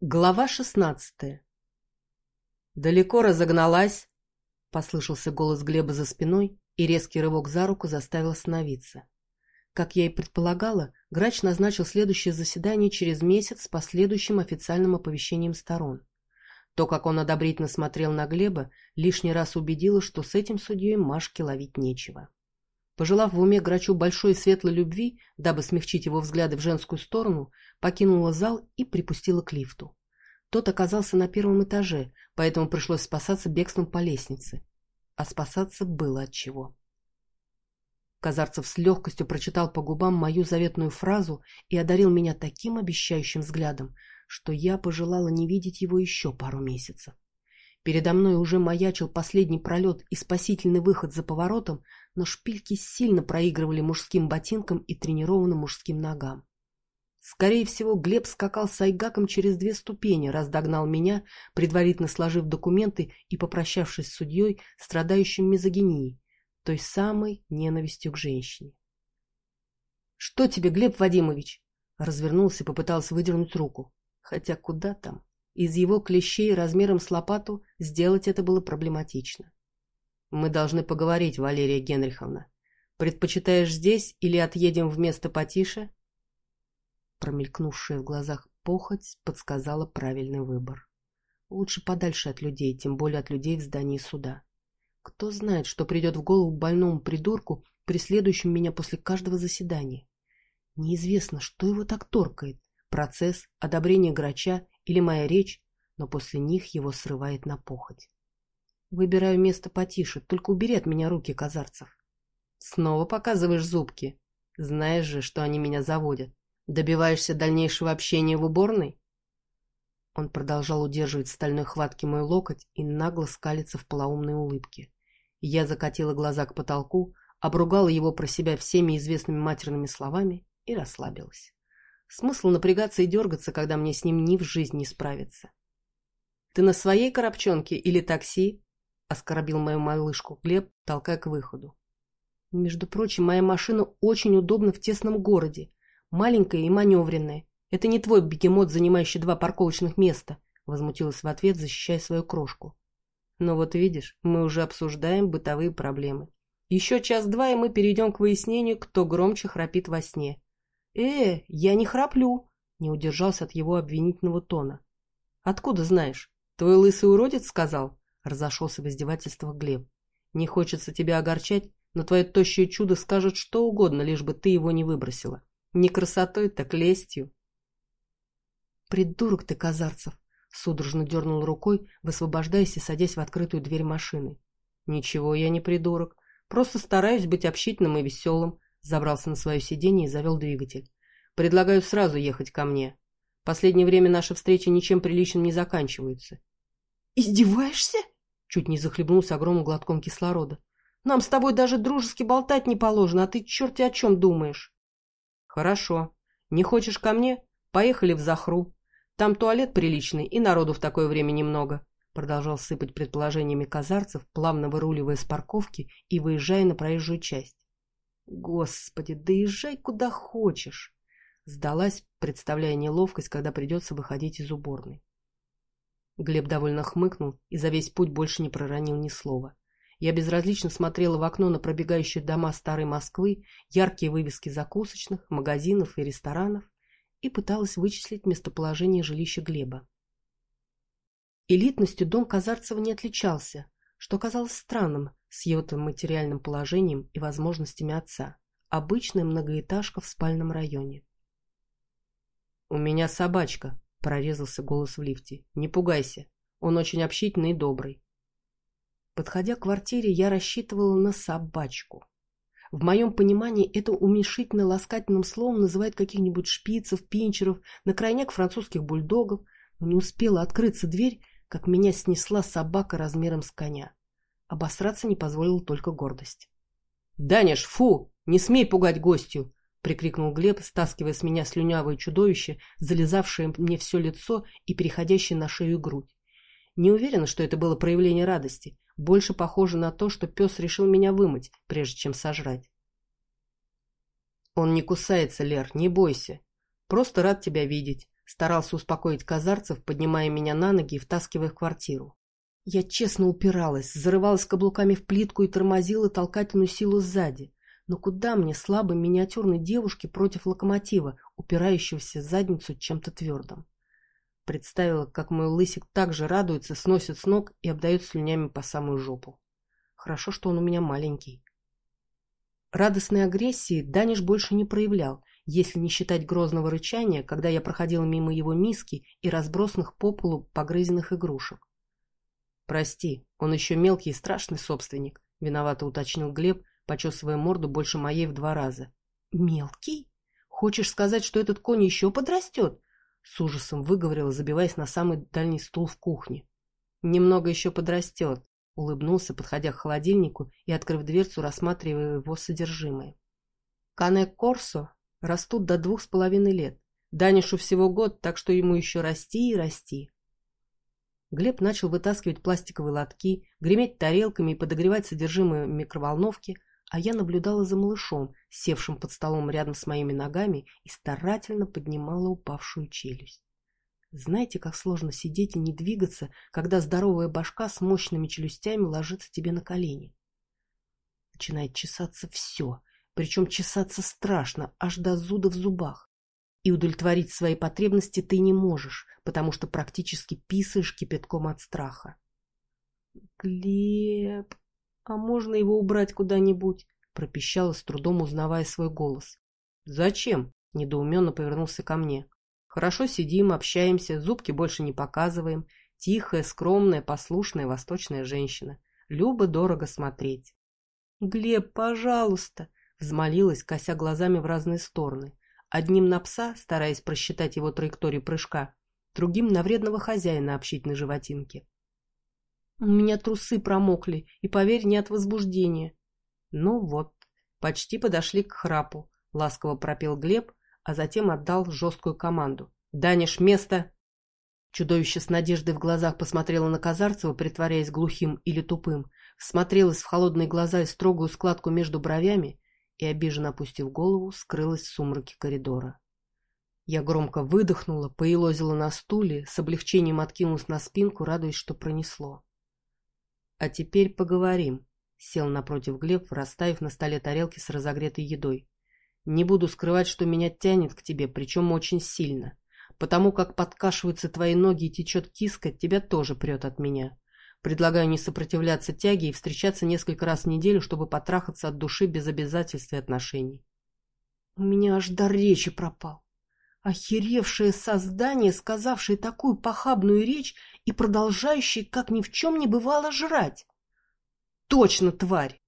Глава шестнадцатая «Далеко разогналась?» — послышался голос Глеба за спиной, и резкий рывок за руку заставил остановиться. Как я и предполагала, Грач назначил следующее заседание через месяц с последующим официальным оповещением сторон. То, как он одобрительно смотрел на Глеба, лишний раз убедило, что с этим судьей Машке ловить нечего. Пожелав в уме Грачу большой светлой любви, дабы смягчить его взгляды в женскую сторону, покинула зал и припустила к лифту. Тот оказался на первом этаже, поэтому пришлось спасаться бегством по лестнице. А спасаться было от чего. Казарцев с легкостью прочитал по губам мою заветную фразу и одарил меня таким обещающим взглядом, что я пожелала не видеть его еще пару месяцев. Передо мной уже маячил последний пролет и спасительный выход за поворотом, но шпильки сильно проигрывали мужским ботинкам и тренированным мужским ногам. Скорее всего, Глеб скакал с Айгаком через две ступени, раз догнал меня, предварительно сложив документы и попрощавшись с судьей, страдающим мизогинией, той самой ненавистью к женщине. — Что тебе, Глеб Вадимович? Развернулся и попытался выдернуть руку. Хотя куда там? Из его клещей размером с лопату сделать это было проблематично. Мы должны поговорить, Валерия Генриховна. Предпочитаешь здесь или отъедем в место потише? Промелькнувшая в глазах похоть подсказала правильный выбор. Лучше подальше от людей, тем более от людей в здании суда. Кто знает, что придет в голову больному придурку, преследующему меня после каждого заседания. Неизвестно, что его так торкает. Процесс, одобрение грача или моя речь, но после них его срывает на похоть. Выбираю место потише, только убери от меня руки, казарцев. Снова показываешь зубки. Знаешь же, что они меня заводят. Добиваешься дальнейшего общения в уборной? Он продолжал удерживать в стальной хватке мой локоть и нагло скалиться в полоумной улыбке. Я закатила глаза к потолку, обругала его про себя всеми известными матерными словами и расслабилась. Смысл напрягаться и дергаться, когда мне с ним ни в жизнь не справиться. — Ты на своей коробчонке или такси? — оскорбил мою малышку Глеб, толкая к выходу. — Между прочим, моя машина очень удобна в тесном городе. Маленькая и маневренная. Это не твой бегемот, занимающий два парковочных места, — возмутилась в ответ, защищая свою крошку. — Но вот видишь, мы уже обсуждаем бытовые проблемы. Еще час-два, и мы перейдем к выяснению, кто громче храпит во сне. «Э, я не храплю!» — не удержался от его обвинительного тона. «Откуда знаешь? Твой лысый уродец сказал?» — разошелся в издевательствах Глеб. «Не хочется тебя огорчать, но твое тощее чудо скажет что угодно, лишь бы ты его не выбросила. Не красотой, так лестью». «Придурок ты, Казарцев!» — судорожно дернул рукой, высвобождаясь и садясь в открытую дверь машины. «Ничего, я не придурок. Просто стараюсь быть общительным и веселым, Забрался на свое сиденье и завел двигатель. «Предлагаю сразу ехать ко мне. Последнее время наши встречи ничем приличным не заканчиваются». «Издеваешься?» Чуть не захлебнулся огромным глотком кислорода. «Нам с тобой даже дружески болтать не положено, а ты черти о чем думаешь?» «Хорошо. Не хочешь ко мне? Поехали в Захру. Там туалет приличный, и народу в такое время немного», продолжал сыпать предположениями казарцев, плавно выруливая с парковки и выезжая на проезжую часть. Господи, доезжай куда хочешь. Сдалась, представляя неловкость, когда придется выходить из уборной. Глеб довольно хмыкнул и за весь путь больше не проронил ни слова. Я безразлично смотрела в окно на пробегающие дома старой Москвы, яркие вывески закусочных, магазинов и ресторанов и пыталась вычислить местоположение жилища Глеба. Элитностью дом Казарцева не отличался, что казалось странным с его материальным положением и возможностями отца. Обычная многоэтажка в спальном районе. «У меня собачка», — прорезался голос в лифте. «Не пугайся, он очень общительный и добрый». Подходя к квартире, я рассчитывала на собачку. В моем понимании это уменьшительно-ласкательным словом называют каких-нибудь шпицев, пинчеров, на крайняк французских бульдогов, но не успела открыться дверь, как меня снесла собака размером с коня. Обосраться не позволила только гордость. — Даниш, фу! Не смей пугать гостью! — прикрикнул Глеб, стаскивая с меня слюнявое чудовище, залезавшее мне все лицо и переходящее на шею и грудь. Не уверена, что это было проявление радости. Больше похоже на то, что пес решил меня вымыть, прежде чем сожрать. — Он не кусается, Лер, не бойся. Просто рад тебя видеть. Старался успокоить казарцев, поднимая меня на ноги и втаскивая в квартиру. Я честно упиралась, зарывалась каблуками в плитку и тормозила толкательную силу сзади. Но куда мне слабой миниатюрной девушке против локомотива, упирающегося задницу чем-то твердым? Представила, как мой лысик также радуется, сносит с ног и обдает слюнями по самую жопу. Хорошо, что он у меня маленький. Радостной агрессии Даниш больше не проявлял, если не считать грозного рычания, когда я проходила мимо его миски и разбросанных по полу погрызенных игрушек. «Прости, он еще мелкий и страшный собственник», — виновато уточнил Глеб, почесывая морду больше моей в два раза. «Мелкий? Хочешь сказать, что этот конь еще подрастет?» С ужасом выговорила, забиваясь на самый дальний стул в кухне. «Немного еще подрастет», — улыбнулся, подходя к холодильнику и, открыв дверцу, рассматривая его содержимое. Кане Корсо растут до двух с половиной лет. Данишу всего год, так что ему еще расти и расти. Глеб начал вытаскивать пластиковые лотки, греметь тарелками и подогревать содержимое микроволновки, а я наблюдала за малышом, севшим под столом рядом с моими ногами и старательно поднимала упавшую челюсть. Знаете, как сложно сидеть и не двигаться, когда здоровая башка с мощными челюстями ложится тебе на колени? Начинает чесаться все, причем чесаться страшно, аж до зуда в зубах. И удовлетворить свои потребности ты не можешь, потому что практически писаешь кипятком от страха. «Глеб, а можно его убрать куда-нибудь?» пропищала с трудом, узнавая свой голос. «Зачем?» – недоуменно повернулся ко мне. «Хорошо сидим, общаемся, зубки больше не показываем. Тихая, скромная, послушная восточная женщина. Любо дорого смотреть». «Глеб, пожалуйста!» – взмолилась, кося глазами в разные стороны. Одним на пса, стараясь просчитать его траекторию прыжка, другим на вредного хозяина общительной животинки. У меня трусы промокли, и, поверь, не от возбуждения. Ну вот, почти подошли к храпу, ласково пропел Глеб, а затем отдал жесткую команду. «Даниш, место!» Чудовище с надеждой в глазах посмотрело на Казарцева, притворяясь глухим или тупым, смотрелось в холодные глаза и строгую складку между бровями и, обиженно опустив голову, скрылась в сумраке коридора. Я громко выдохнула, поелозила на стуле, с облегчением откинулась на спинку, радуясь, что пронесло. «А теперь поговорим», — сел напротив Глеб, расставив на столе тарелки с разогретой едой. «Не буду скрывать, что меня тянет к тебе, причем очень сильно. Потому как подкашиваются твои ноги и течет киска, тебя тоже прет от меня. Предлагаю не сопротивляться тяге и встречаться несколько раз в неделю, чтобы потрахаться от души без обязательств и отношений. У меня аж дар речи пропал. Охеревшее создание, сказавшее такую похабную речь и продолжающее, как ни в чем не бывало, жрать. Точно, тварь!